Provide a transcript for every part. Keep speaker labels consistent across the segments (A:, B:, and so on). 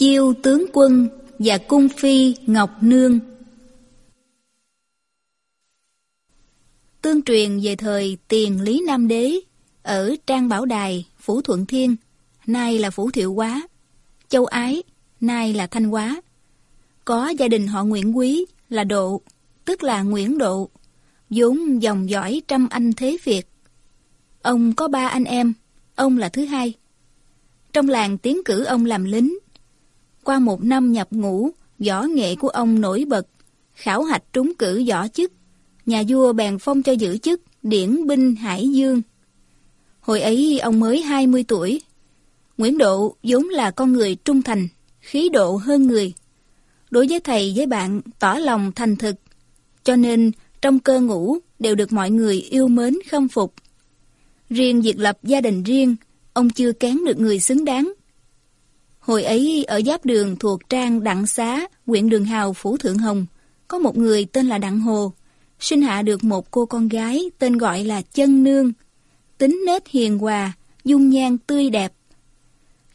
A: Chiêu tướng quân và cung phi Ngọc Nương Tương truyền về thời tiền Lý Nam Đế ở Trang Bảo Đài, Phủ Thuận Thiên, nay là Phủ Thiệu Quá, Châu Ái, nay là Thanh Quá. Có gia đình họ Nguyễn Quý là Độ, tức là Nguyễn Độ, vốn dòng dõi trăm anh thế Việt. Ông có ba anh em, ông là thứ hai. Trong làng tiến cử ông làm lính. Qua một năm nhập ngũ, võ nghệ của ông nổi bật, khảo hạch trúng cử võ chức. Nhà vua bèn phong cho giữ chức điển binh Hải Dương. Hồi ấy ông mới 20 tuổi. Nguyễn Độ vốn là con người trung thành, khí độ hơn người. Đối với thầy với bạn tỏ lòng thành thực, cho nên trong cơ ngũ đều được mọi người yêu mến khâm phục. Riêng việc lập gia đình riêng, ông chưa kén được người xứng đáng. Hồi ấy ở giáp đường thuộc trang Đặng Xá, huyện Đường Hào, Phủ Thượng Hồng, có một người tên là Đặng Hồ, sinh hạ được một cô con gái tên gọi là Chân Nương, tính nết hiền hòa, dung nhan tươi đẹp.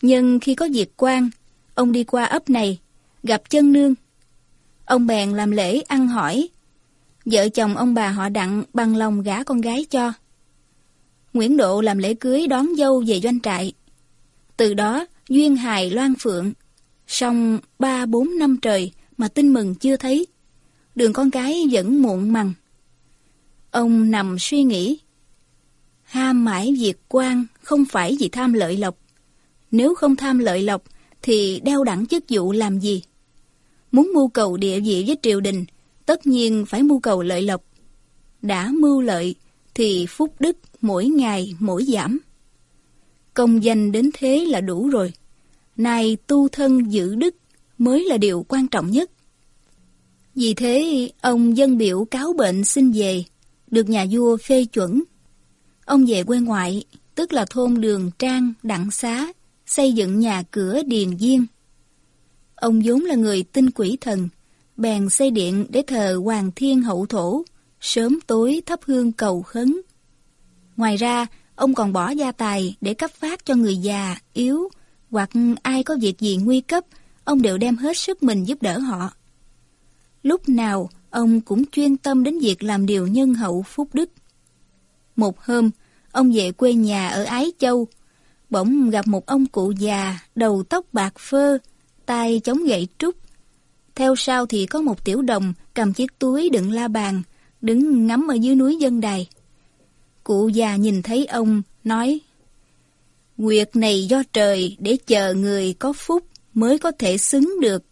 A: Nhưng khi có việc quan, ông đi qua ấp này, gặp Chân Nương. Ông bèn làm lễ ăn hỏi. Vợ chồng ông bà họ đặng bằng lòng gả con gái cho. Nguyễn Độ làm lễ cưới đón dâu về doanh trại. Từ đó, duyên hài loan phượng. Xong ba bốn năm trời mà tin mừng chưa thấy. Đường con gái vẫn muộn màng. Ông nằm suy nghĩ. Ham mãi việc quan không phải vì tham lợi lộc. Nếu không tham lợi lộc thì đeo đẳng chức vụ làm gì? Muốn mưu cầu địa vị với triều đình, tất nhiên phải mưu cầu lợi lộc. Đã mưu lợi thì phúc đức mỗi ngày mỗi giảm. Công danh đến thế là đủ rồi. Nay tu thân giữ đức mới là điều quan trọng nhất. Vì thế, ông dân biểu cáo bệnh xin về, được nhà vua phê chuẩn. Ông về quê ngoại, tức là thôn Đường Trang, Đặng Xá, xây dựng nhà cửa điền viên. Ông vốn là người tin quỷ thần, bèn xây điện để thờ Hoàng Thiên Hậu Thổ, sớm tối thắp hương cầu khấn. Ngoài ra, ông còn bỏ gia tài để cấp phát cho người già, yếu, hoặc ai có việc gì nguy cấp, ông đều đem hết sức mình giúp đỡ họ. Lúc nào, ông cũng chuyên tâm đến việc làm điều nhân hậu phúc đức. Một hôm, ông về quê nhà ở Ái Châu, bỗng gặp một ông cụ già, đầu tóc bạc phơ, tay chống gậy trúc. Theo sau thì có một tiểu đồng cầm chiếc túi đựng la bàn, đứng ngắm ở dưới núi dân đài. Cụ già nhìn thấy ông, nói Nguyệt này do trời để chờ người có phúc mới có thể xứng được.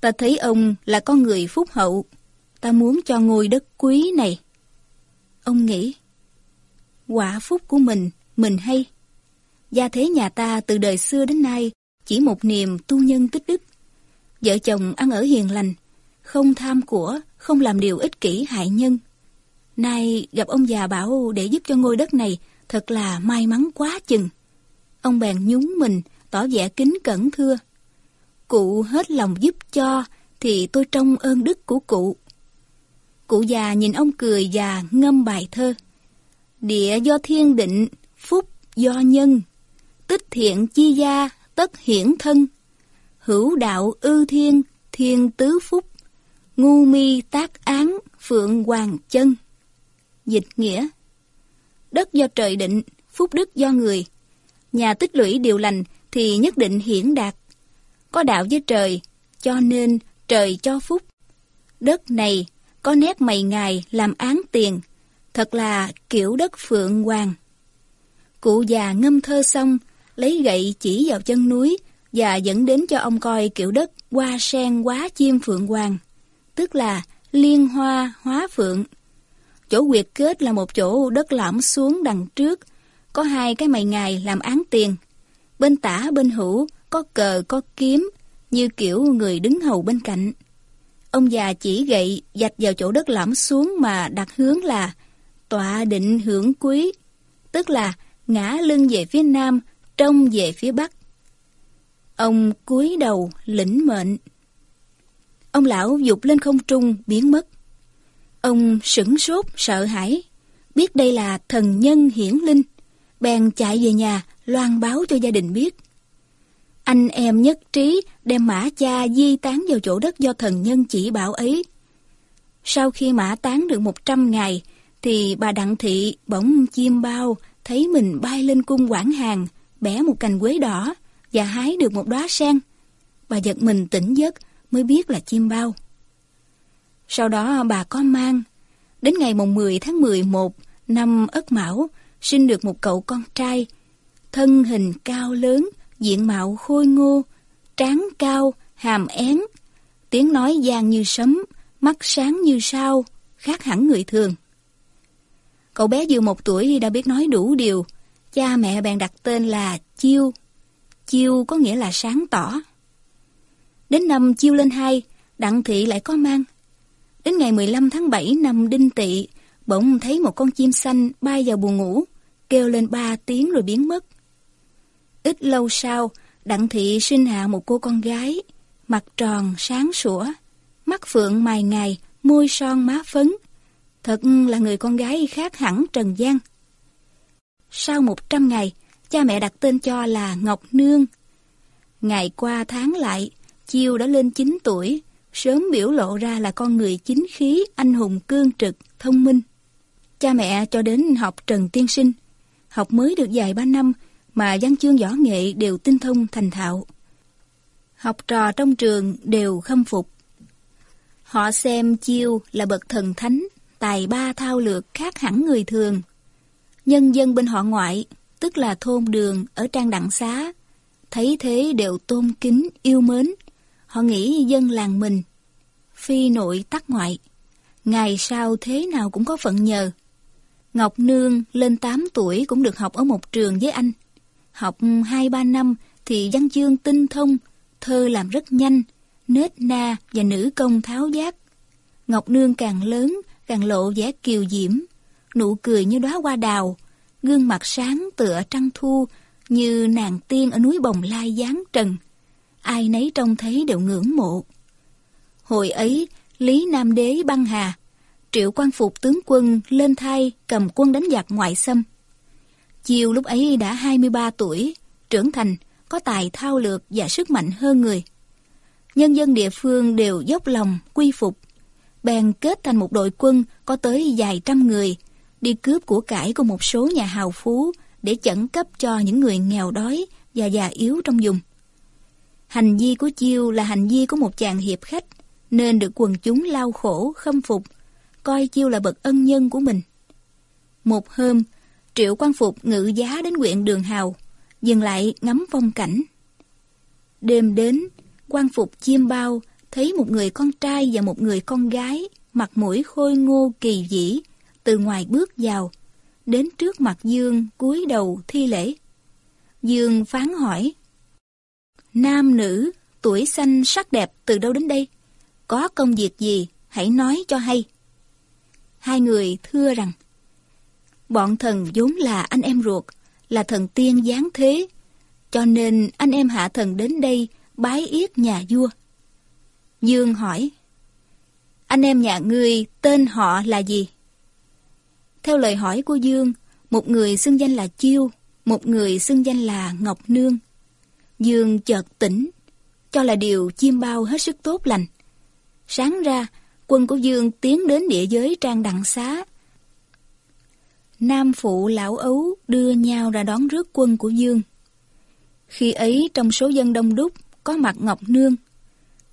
A: Ta thấy ông là con người phúc hậu, ta muốn cho ngôi đất quý này. Ông nghĩ, quả phúc của mình, mình hay. Gia thế nhà ta từ đời xưa đến nay chỉ một niềm tu nhân tích đức. Vợ chồng ăn ở hiền lành, không tham của, không làm điều ích kỷ hại nhân. Nay gặp ông già bảo để giúp cho ngôi đất này thật là may mắn quá chừng. Ông bèn nhún mình, tỏ vẻ kính cẩn thưa. Cụ hết lòng giúp cho, thì tôi trông ơn đức của cụ. Cụ già nhìn ông cười và ngâm bài thơ. Địa do thiên định, phúc do nhân. Tích thiện chi gia, tất hiển thân. Hữu đạo ư thiên, thiên tứ phúc. Ngu mi tác án, phượng hoàng chân. Dịch nghĩa Đất do trời định, phúc đức do người. Nhà tích lũy điều lành thì nhất định hiển đạt. Có đạo với trời, cho nên trời cho phúc. Đất này có nét mày ngài làm án tiền, thật là kiểu đất phượng hoàng. Cụ già ngâm thơ xong, lấy gậy chỉ vào chân núi và dẫn đến cho ông coi kiểu đất hoa sen quá chim phượng hoàng, tức là liên hoa hóa phượng. Chỗ quyệt kết là một chỗ đất lõm xuống đằng trước, có hai cái mày ngài làm án tiền. Bên tả bên hữu có cờ có kiếm, như kiểu người đứng hầu bên cạnh. Ông già chỉ gậy dạch vào chỗ đất lõm xuống mà đặt hướng là tọa định hưởng quý, tức là ngã lưng về phía nam, trông về phía bắc. Ông cúi đầu lĩnh mệnh. Ông lão dục lên không trung biến mất. Ông sửng sốt sợ hãi, biết đây là thần nhân hiển linh, bèn chạy về nhà loan báo cho gia đình biết. Anh em nhất trí đem mã cha di tán vào chỗ đất do thần nhân chỉ bảo ấy. Sau khi mã tán được 100 ngày, thì bà Đặng Thị bỗng chim bao, thấy mình bay lên cung quảng hàng, bẻ một cành quế đỏ và hái được một đóa sen. Bà giật mình tỉnh giấc mới biết là chim bao. Sau đó bà có mang. Đến ngày mùng 10 tháng 11 năm Ất Mão, sinh được một cậu con trai. Thân hình cao lớn, diện mạo khôi ngô, trán cao, hàm én. Tiếng nói gian như sấm, mắt sáng như sao, khác hẳn người thường. Cậu bé vừa một tuổi đã biết nói đủ điều, cha mẹ bèn đặt tên là Chiêu. Chiêu có nghĩa là sáng tỏ. Đến năm Chiêu lên hai, Đặng Thị lại có mang. Đến ngày 15 tháng 7 năm Đinh Tỵ, bỗng thấy một con chim xanh bay vào buồng ngủ, kêu lên ba tiếng rồi biến mất. Ít lâu sau, Đặng Thị sinh hạ một cô con gái, mặt tròn, sáng sủa, mắt phượng mài ngày, môi son má phấn. Thật là người con gái khác hẳn Trần gian. Sau một trăm ngày, cha mẹ đặt tên cho là Ngọc Nương. Ngày qua tháng lại, Chiêu đã lên 9 tuổi, sớm biểu lộ ra là con người chính khí, anh hùng cương trực, thông minh. Cha mẹ cho đến học Trần Tiên Sinh, học mới được vài ba năm mà văn chương võ nghệ đều tinh thông thành thạo. Học trò trong trường đều khâm phục. Họ xem Chiêu là bậc thần thánh, tài ba thao lược khác hẳn người thường. Nhân dân bên họ ngoại, tức là thôn đường ở trang đặng xá, thấy thế đều tôn kính, yêu mến. Họ nghĩ dân làng mình, phi nội tắc ngoại, ngày sau thế nào cũng có phận nhờ. Ngọc Nương lên 8 tuổi cũng được học ở một trường với anh. Học 2-3 năm thì văn chương tinh thông, thơ làm rất nhanh, nết na và nữ công tháo giác. Ngọc Nương càng lớn, càng lộ vẻ kiều diễm, nụ cười như đóa hoa đào, gương mặt sáng tựa trăng thu như nàng tiên ở núi Bồng Lai giáng trần. Ai nấy trông thấy đều ngưỡng mộ. Hồi ấy, Lý Nam Đế băng hà, triệu quan phục tướng quân lên thay cầm quân đánh giặc ngoại xâm. Chiều lúc ấy đã 23 tuổi, trưởng thành, có tài thao lược và sức mạnh hơn người. Nhân dân địa phương đều dốc lòng, quy phục. Bèn kết thành một đội quân có tới vài trăm người, đi cướp của cải của một số nhà hào phú để chẩn cấp cho những người nghèo đói và già yếu trong vùng. Hành vi của Chiêu là hành vi của một chàng hiệp khách, nên được quần chúng lao khổ, khâm phục, coi Chiêu là bậc ân nhân của mình. Một hôm, Triệu quan Phục ngự giá đến huyện Đường Hào, dừng lại ngắm phong cảnh. Đêm đến, quan Phục chiêm bao, thấy một người con trai và một người con gái, mặt mũi khôi ngô kỳ dĩ, từ ngoài bước vào, đến trước mặt Dương cúi đầu thi lễ. Dương phán hỏi, Nam nữ, tuổi xanh sắc đẹp từ đâu đến đây? Có công việc gì, hãy nói cho hay. Hai người thưa rằng, Bọn thần vốn là anh em ruột, là thần tiên giáng thế, cho nên anh em hạ thần đến đây bái yết nhà vua. Dương hỏi, anh em nhà ngươi tên họ là gì? Theo lời hỏi của Dương, một người xưng danh là Chiêu, một người xưng danh là Ngọc Nương. Dương chợt tỉnh, cho là điều chiêm bao hết sức tốt lành. Sáng ra, quân của Dương tiến đến địa giới trang đặng xá. Nam phụ lão ấu đưa nhau ra đón rước quân của Dương. Khi ấy trong số dân đông đúc có mặt Ngọc Nương.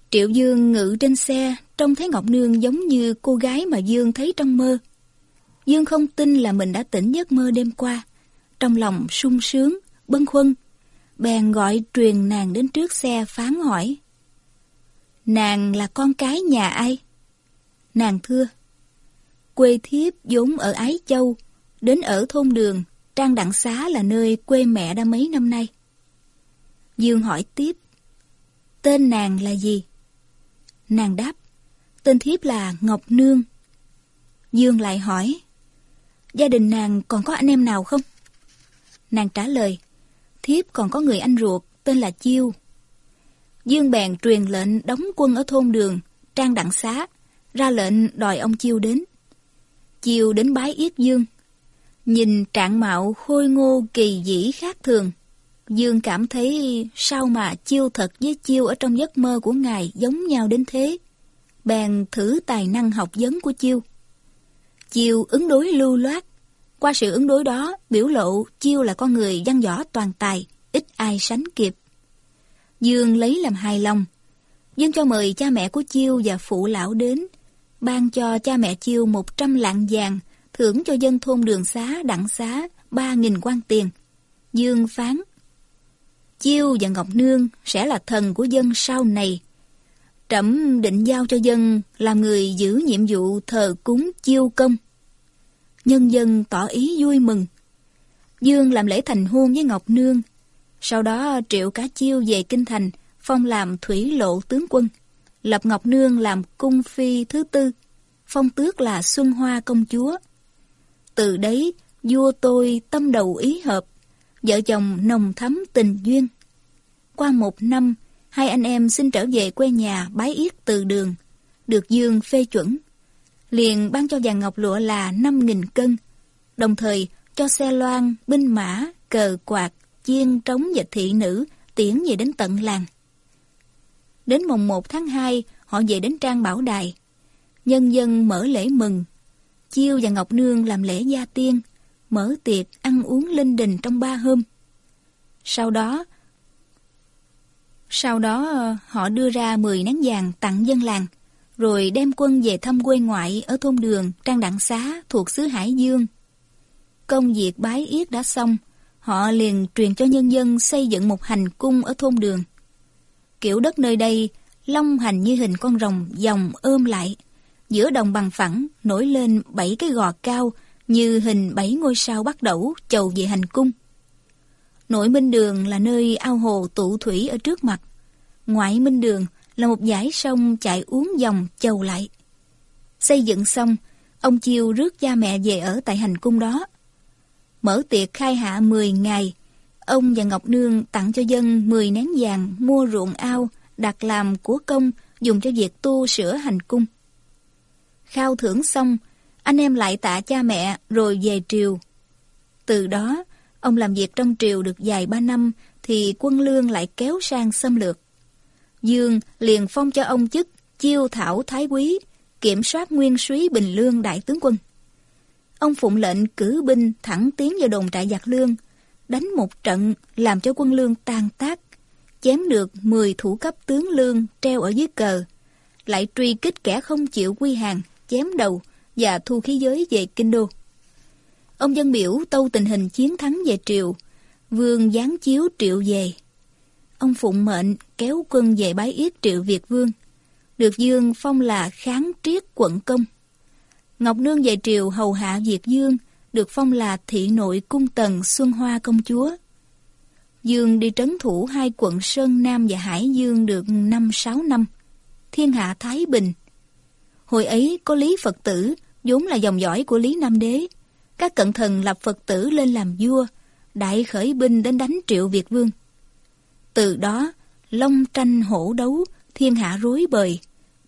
A: Triệu Dương ngự trên xe trông thấy Ngọc Nương giống như cô gái mà Dương thấy trong mơ. Dương không tin là mình đã tỉnh giấc mơ đêm qua. Trong lòng sung sướng, bâng khuâng. Bèn gọi truyền nàng đến trước xe phán hỏi. Nàng là con cái nhà ai? Nàng thưa. Quê thiếp vốn ở Ái Châu, đến ở thôn đường, Trang Đặng Xá là nơi quê mẹ đã mấy năm nay. Dương hỏi tiếp. Tên nàng là gì? Nàng đáp. Tên thiếp là Ngọc Nương. Dương lại hỏi. Gia đình nàng còn có anh em nào không? Nàng trả lời. Thiếp còn có người anh ruột tên là Chiêu. Dương bèn truyền lệnh đóng quân ở thôn đường, Trang Đặng Xá, ra lệnh đòi ông Chiêu đến. Chiêu đến bái yết Dương. Nhìn trạng mạo khôi ngô kỳ dĩ khác thường. Dương cảm thấy sao mà chiêu thật với chiêu ở trong giấc mơ của ngài giống nhau đến thế. Bèn thử tài năng học vấn của chiêu. Chiêu ứng đối lưu loát. Qua sự ứng đối đó, biểu lộ chiêu là con người văn võ toàn tài, ít ai sánh kịp. Dương lấy làm hài lòng. Dương cho mời cha mẹ của chiêu và phụ lão đến, ban cho cha mẹ chiêu 100 lạng vàng, thưởng cho dân thôn đường xá đặng xá 3.000 quan tiền. Dương phán Chiêu và Ngọc Nương sẽ là thần của dân sau này. Trẫm định giao cho dân làm người giữ nhiệm vụ thờ cúng chiêu công. Nhân dân tỏ ý vui mừng. Dương làm lễ thành hôn với Ngọc Nương. Sau đó triệu cá chiêu về Kinh Thành, phong làm thủy lộ tướng quân. Lập Ngọc Nương làm cung phi thứ tư, phong tước là Xuân Hoa công chúa. Từ đấy, vua tôi tâm đầu ý hợp, vợ chồng nồng thắm tình duyên. Qua một năm, hai anh em xin trở về quê nhà bái yết từ đường, được Dương phê chuẩn. Liền ban cho vàng ngọc lụa là 5.000 cân, đồng thời cho xe loan, binh mã, cờ quạt, chiên trống và thị nữ tiễn về đến tận làng. Đến mùng 1 tháng 2, họ về đến Trang Bảo Đài. Nhân dân mở lễ mừng. Chiêu và Ngọc Nương làm lễ gia tiên, mở tiệc ăn uống linh đình trong ba hôm. Sau đó, sau đó ờ, họ đưa ra 10 nén vàng tặng dân làng, rồi đem quân về thăm quê ngoại ở thôn đường Trang Đặng Xá thuộc xứ Hải Dương. Công việc bái yết đã xong, họ liền truyền cho nhân dân xây dựng một hành cung ở thôn đường. Kiểu đất nơi đây, long hành như hình con rồng dòng ôm lại. Giữa đồng bằng phẳng nổi lên bảy cái gò cao như hình bảy ngôi sao bắt đầu chầu về hành cung. Nội minh đường là nơi ao hồ tụ thủy ở trước mặt. Ngoại minh đường là một dải sông chạy uống dòng chầu lại. Xây dựng xong, ông Chiêu rước cha mẹ về ở tại hành cung đó. Mở tiệc khai hạ 10 ngày, ông và Ngọc Nương tặng cho dân 10 nén vàng mua ruộng ao, đặt làm của công, dùng cho việc tu sửa hành cung. Khao thưởng xong, anh em lại tạ cha mẹ rồi về triều. Từ đó, ông làm việc trong triều được vài ba năm thì quân lương lại kéo sang xâm lược. Dương liền phong cho ông chức chiêu thảo thái quý, kiểm soát nguyên suý Bình Lương đại tướng quân. Ông phụng lệnh cử binh thẳng tiến vào đồn trại giặc lương, đánh một trận làm cho quân lương tan tác, chém được 10 thủ cấp tướng lương treo ở dưới cờ, lại truy kích kẻ không chịu quy hàng, chém đầu và thu khí giới về kinh đô. Ông dân biểu tâu tình hình chiến thắng về triều, vương giáng chiếu triệu về. Ông phụng mệnh kéo quân về bái yết triệu Việt vương, được dương phong là kháng triết quận công. Ngọc Nương về triều hầu hạ Việt dương, được phong là thị nội cung tần Xuân Hoa công chúa. Dương đi trấn thủ hai quận Sơn Nam và Hải Dương được 5-6 năm. Thiên hạ Thái Bình. Hồi ấy có Lý Phật tử, vốn là dòng dõi của Lý Nam Đế. Các cận thần lập Phật tử lên làm vua, đại khởi binh đến đánh triệu Việt Vương. Từ đó, long tranh hổ đấu, thiên hạ rối bời.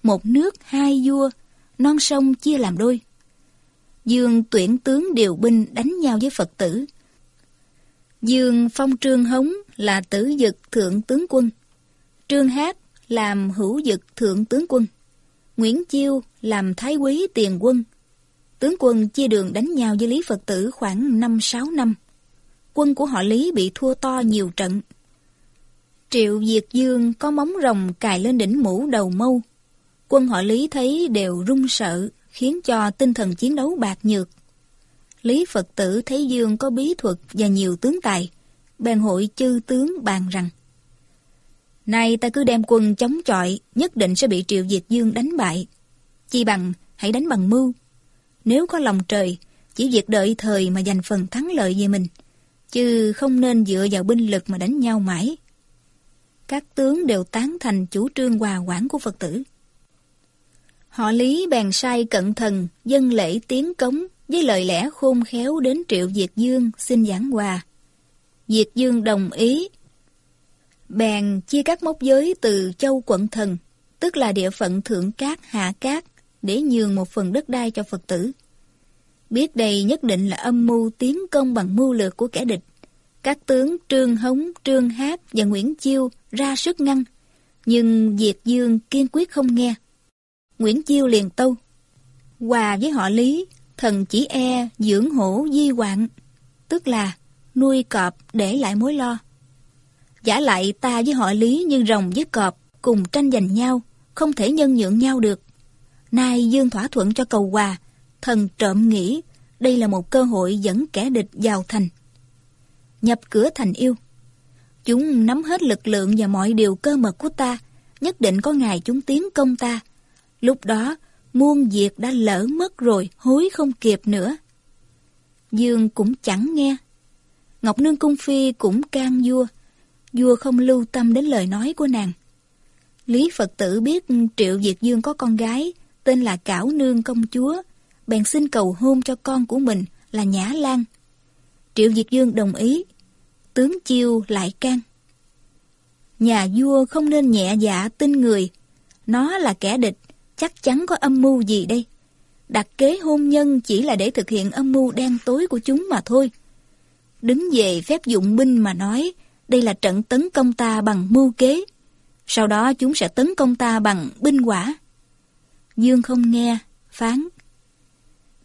A: Một nước hai vua, non sông chia làm đôi. Dương tuyển tướng điều binh đánh nhau với Phật tử. Dương phong Trương Hống là tử dực thượng tướng quân. Trương Hát làm hữu dực thượng tướng quân. Nguyễn Chiêu làm thái quý tiền quân. Tướng quân chia đường đánh nhau với Lý Phật tử khoảng 5-6 năm. Quân của họ Lý bị thua to nhiều trận. Triệu Diệt Dương có móng rồng cài lên đỉnh mũ đầu mâu. Quân họ Lý thấy đều run sợ, khiến cho tinh thần chiến đấu bạc nhược. Lý Phật tử thấy Dương có bí thuật và nhiều tướng tài, bèn hội chư tướng bàn rằng Nay ta cứ đem quân chống chọi, nhất định sẽ bị Triệu Diệt Dương đánh bại. Chi bằng, hãy đánh bằng mưu. Nếu có lòng trời, chỉ việc đợi thời mà giành phần thắng lợi về mình, chứ không nên dựa vào binh lực mà đánh nhau mãi. Các tướng đều tán thành chủ trương hòa quản của Phật tử. Họ Lý bèn sai cận thần, dân lễ tiến cống với lời lẽ khôn khéo đến Triệu Diệt Dương xin giảng hòa. Diệt Dương đồng ý. Bèn chia các mốc giới từ châu quận thần, tức là địa phận thượng cát hạ cát, để nhường một phần đất đai cho Phật tử. Biết đây nhất định là âm mưu tiến công bằng mưu lược của kẻ địch, các tướng Trương Hống, Trương Hát và Nguyễn Chiêu ra sức ngăn, nhưng Diệt Dương kiên quyết không nghe. Nguyễn Chiêu liền tâu. Hòa với họ Lý, thần chỉ e dưỡng hổ di hoạn, tức là nuôi cọp để lại mối lo. Giả lại ta với họ Lý như rồng với cọp cùng tranh giành nhau, không thể nhân nhượng nhau được. Nay Dương thỏa thuận cho cầu hòa, thần trộm nghĩ đây là một cơ hội dẫn kẻ địch vào thành. Nhập cửa thành yêu. Chúng nắm hết lực lượng và mọi điều cơ mật của ta, nhất định có ngày chúng tiến công ta. Lúc đó, muôn việc đã lỡ mất rồi, hối không kịp nữa. Dương cũng chẳng nghe. Ngọc Nương Cung Phi cũng can vua. Vua không lưu tâm đến lời nói của nàng. Lý Phật tử biết Triệu Diệt Dương có con gái, tên là Cảo Nương Công Chúa, bèn xin cầu hôn cho con của mình là Nhã Lan. Triệu Diệt Dương đồng ý, tướng chiêu lại can. Nhà vua không nên nhẹ dạ tin người, nó là kẻ địch, chắc chắn có âm mưu gì đây. Đặt kế hôn nhân chỉ là để thực hiện âm mưu đen tối của chúng mà thôi. Đứng về phép dụng binh mà nói, đây là trận tấn công ta bằng mưu kế. Sau đó chúng sẽ tấn công ta bằng binh quả. Dương không nghe, phán.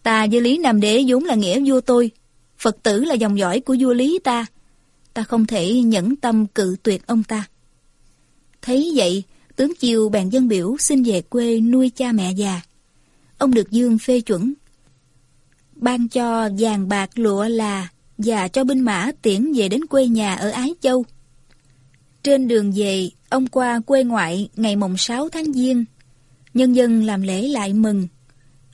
A: Ta với Lý Nam Đế vốn là nghĩa vua tôi. Phật tử là dòng dõi của vua Lý ta. Ta không thể nhẫn tâm cự tuyệt ông ta. Thấy vậy, tướng Chiêu bèn dân biểu xin về quê nuôi cha mẹ già. Ông được Dương phê chuẩn. Ban cho vàng bạc lụa là và cho binh mã tiễn về đến quê nhà ở Ái Châu. Trên đường về, ông qua quê ngoại ngày mồng 6 tháng Giêng. Nhân dân làm lễ lại mừng.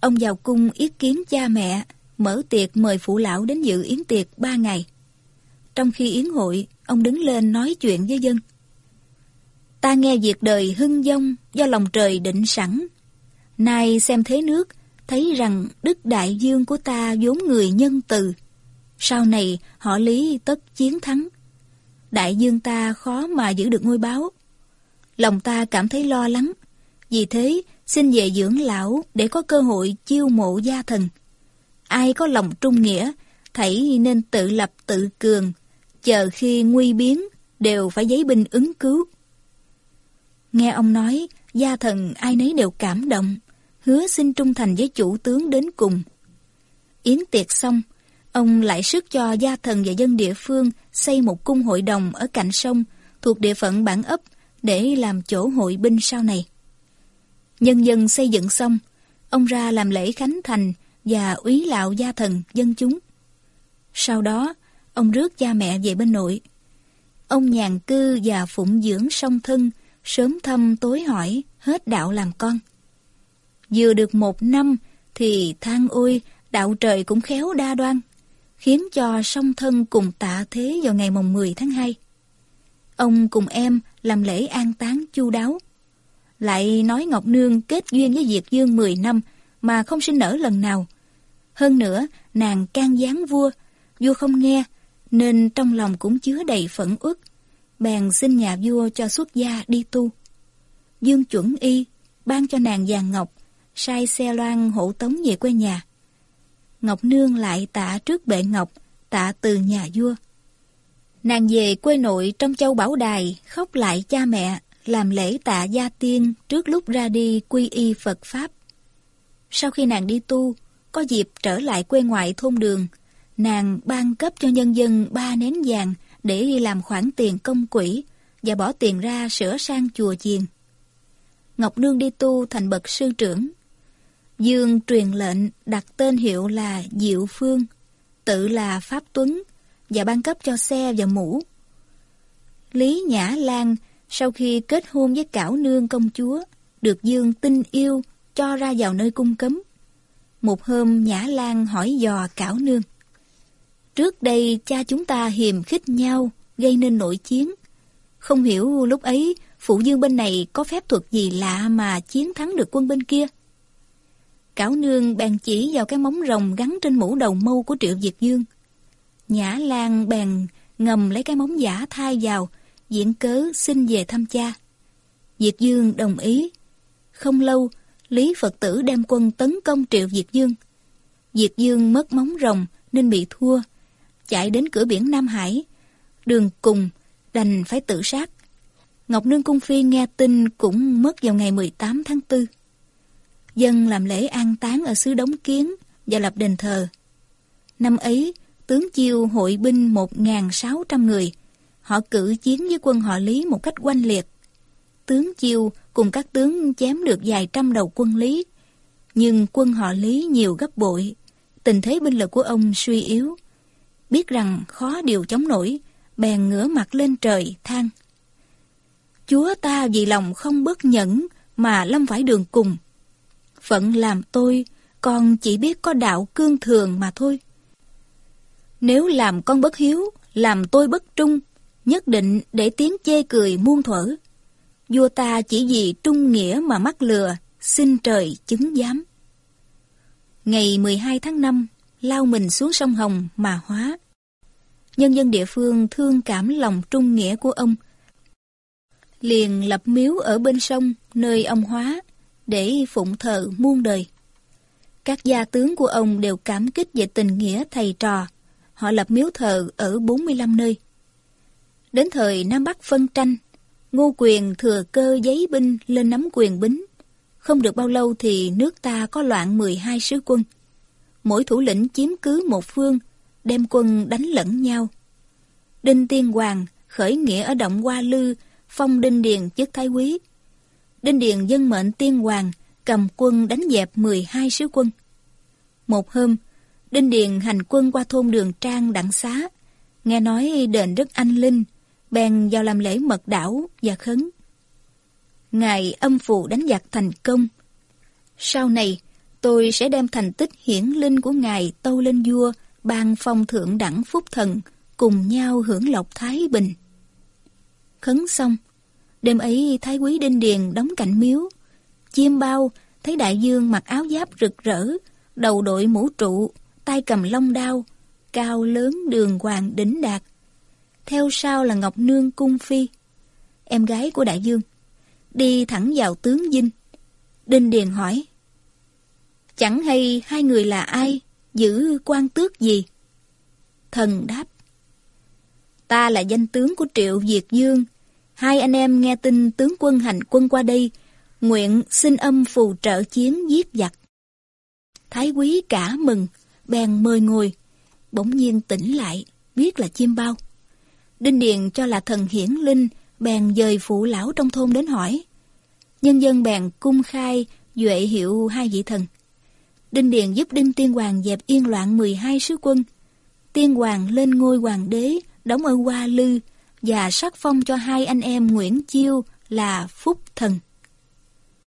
A: Ông vào cung yết kiến cha mẹ, mở tiệc mời phụ lão đến dự yến tiệc ba ngày. Trong khi yến hội, ông đứng lên nói chuyện với dân. Ta nghe việc đời hưng dông do lòng trời định sẵn. Nay xem thế nước, thấy rằng Đức Đại Dương của ta vốn người nhân từ. Sau này họ lý tất chiến thắng. Đại dương ta khó mà giữ được ngôi báo. Lòng ta cảm thấy lo lắng. Vì thế xin về dưỡng lão để có cơ hội chiêu mộ gia thần. Ai có lòng trung nghĩa, thảy nên tự lập tự cường, chờ khi nguy biến đều phải giấy binh ứng cứu. Nghe ông nói, gia thần ai nấy đều cảm động, hứa xin trung thành với chủ tướng đến cùng. Yến tiệc xong, ông lại sức cho gia thần và dân địa phương xây một cung hội đồng ở cạnh sông thuộc địa phận bản ấp để làm chỗ hội binh sau này. Nhân dân xây dựng xong, ông ra làm lễ khánh thành và úy lạo gia thần dân chúng. Sau đó, ông rước cha mẹ về bên nội. Ông nhàn cư và phụng dưỡng song thân, sớm thăm tối hỏi, hết đạo làm con. Vừa được một năm thì than ôi, đạo trời cũng khéo đa đoan, khiến cho song thân cùng tạ thế vào ngày mồng 10 tháng 2. Ông cùng em làm lễ an táng chu đáo. Lại nói Ngọc Nương kết duyên với Diệt Dương 10 năm mà không sinh nở lần nào. Hơn nữa, nàng can gián vua, vua không nghe, nên trong lòng cũng chứa đầy phẫn uất. Bèn xin nhà vua cho xuất gia đi tu. Dương chuẩn y, ban cho nàng vàng ngọc, sai xe loan hộ tống về quê nhà. Ngọc Nương lại tạ trước bệ ngọc, tạ từ nhà vua. Nàng về quê nội trong châu Bảo Đài, khóc lại cha mẹ, làm lễ tạ gia tiên trước lúc ra đi quy y Phật Pháp. Sau khi nàng đi tu, có dịp trở lại quê ngoại thôn đường, nàng ban cấp cho nhân dân ba nén vàng để đi làm khoản tiền công quỹ và bỏ tiền ra sửa sang chùa chiền. Ngọc Nương đi tu thành bậc sư trưởng. Dương truyền lệnh đặt tên hiệu là Diệu Phương, tự là Pháp Tuấn và ban cấp cho xe và mũ. Lý Nhã Lan sau khi kết hôn với Cảo Nương công chúa, được Dương tin yêu cho ra vào nơi cung cấm. Một hôm Nhã Lan hỏi dò Cảo Nương. Trước đây cha chúng ta hiềm khích nhau, gây nên nội chiến. Không hiểu lúc ấy phụ dương bên này có phép thuật gì lạ mà chiến thắng được quân bên kia. Cảo Nương bèn chỉ vào cái móng rồng gắn trên mũ đầu mâu của Triệu Diệt Dương. Nhã Lan bèn ngầm lấy cái móng giả thay vào, diễn cớ xin về thăm cha. Diệt Dương đồng ý. Không lâu, Lý Phật tử đem quân tấn công Triệu Diệt Dương. Diệt Dương mất móng rồng nên bị thua, chạy đến cửa biển Nam Hải, Đường cùng đành phải tự sát. Ngọc Nương Cung Phi nghe tin cũng mất vào ngày 18 tháng 4. Dân làm lễ an táng ở xứ Đống Kiến và lập đền thờ. Năm ấy, tướng Chiêu hội binh 1.600 người. Họ cử chiến với quân họ Lý một cách oanh liệt. Tướng Chiêu cùng các tướng chém được vài trăm đầu quân Lý. Nhưng quân họ Lý nhiều gấp bội. Tình thế binh lực của ông suy yếu. Biết rằng khó điều chống nổi, bèn ngửa mặt lên trời than. Chúa ta vì lòng không bất nhẫn mà lâm phải đường cùng. Phận làm tôi, còn chỉ biết có đạo cương thường mà thôi. Nếu làm con bất hiếu, làm tôi bất trung, nhất định để tiếng chê cười muôn thuở. Vua ta chỉ vì trung nghĩa mà mắc lừa, xin trời chứng giám. Ngày 12 tháng 5, lao mình xuống sông Hồng mà hóa. Nhân dân địa phương thương cảm lòng trung nghĩa của ông, liền lập miếu ở bên sông nơi ông hóa để phụng thờ muôn đời. Các gia tướng của ông đều cảm kích về tình nghĩa thầy trò. Họ lập miếu thờ ở 45 nơi. Đến thời Nam Bắc phân tranh, Ngô Quyền thừa cơ giấy binh lên nắm quyền bính. Không được bao lâu thì nước ta có loạn 12 sứ quân. Mỗi thủ lĩnh chiếm cứ một phương, đem quân đánh lẫn nhau. Đinh Tiên Hoàng khởi nghĩa ở động Hoa Lư, phong Đinh Điền chức thái quý. Đinh Điền dân mệnh Tiên Hoàng cầm quân đánh dẹp 12 sứ quân. Một hôm, Đinh Điền hành quân qua thôn Đường Trang đặng xá, nghe nói đền rất anh linh, bèn vào làm lễ mật đảo và khấn. Ngài âm phù đánh giặc thành công. Sau này, tôi sẽ đem thành tích hiển linh của Ngài tâu lên vua, ban phong thượng đẳng phúc thần, cùng nhau hưởng lộc thái bình. Khấn xong, đêm ấy Thái quý Đinh Điền đóng cạnh miếu. Chiêm bao, thấy đại dương mặc áo giáp rực rỡ, đầu đội mũ trụ, tay cầm long đao, cao lớn đường hoàng đỉnh đạt. Theo sau là Ngọc Nương Cung Phi, em gái của đại dương, đi thẳng vào tướng dinh. Đinh Điền hỏi, Chẳng hay hai người là ai, giữ quan tước gì? Thần đáp, Ta là danh tướng của Triệu Việt Dương. Hai anh em nghe tin tướng quân hành quân qua đây, nguyện xin âm phù trợ chiến giết giặc. Thái quý cả mừng, bèn mời ngồi, bỗng nhiên tỉnh lại, biết là chim bao. Đinh Điền cho là thần hiển linh, bèn dời phụ lão trong thôn đến hỏi. Nhân dân bèn cung khai, duệ hiệu hai vị thần. Đinh Điền giúp Đinh Tiên Hoàng dẹp yên loạn 12 sứ quân. Tiên Hoàng lên ngôi hoàng đế, đóng ở Hoa Lư và sắc phong cho hai anh em Nguyễn Chiêu là Phúc Thần.